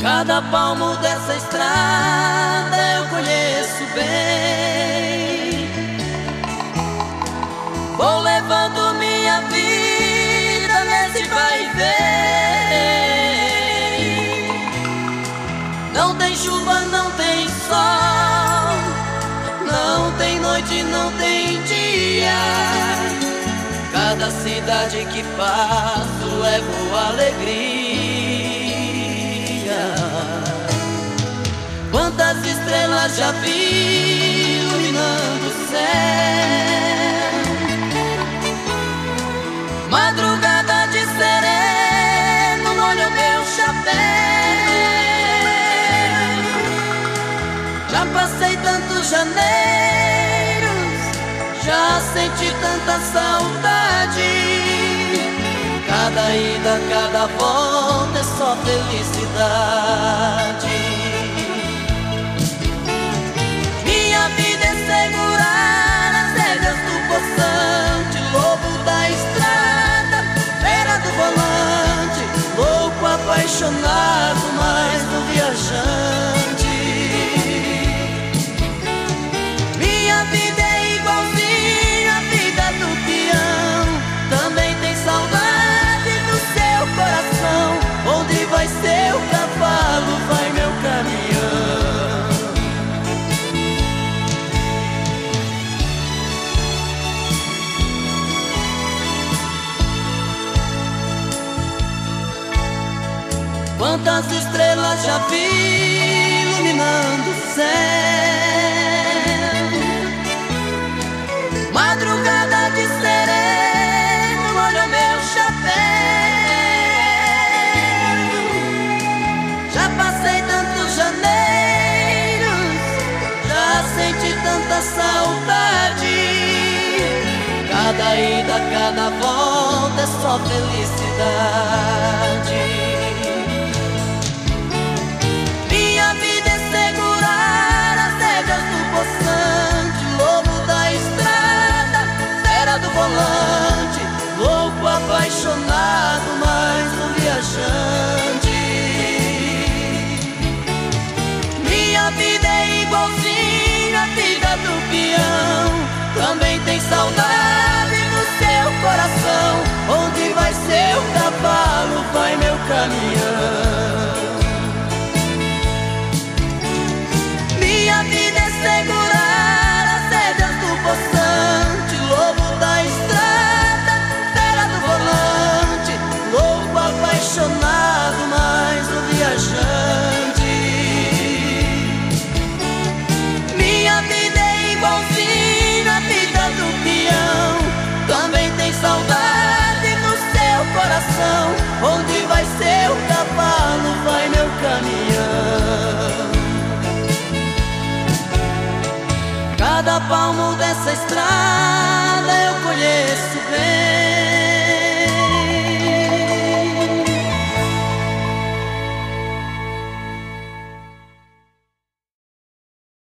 Cada palmo dessa estrada eu conheço bem. Vou levando minha vida nesse vai vem. Não tem chuva, não tem sol, não tem noite, não tem dia. Cada cidade que passo levo alegria. Estrelas já vi iluminando o céu. Madrugada de sereno molha o meu chapéu. Já passei tantos janeiros Já senti tanta saudade. Cada ida, cada volta é só felicidade apaixonado mais do viajante. Quantas estrelas já vi iluminando o céu? Madrugada de sereno molha meu chapéu. Já passei tantos janeiros Já senti tanta saudade. Cada ida, cada volta é só felicidade caminhão. Cada palmo dessa estrada eu conheço bem.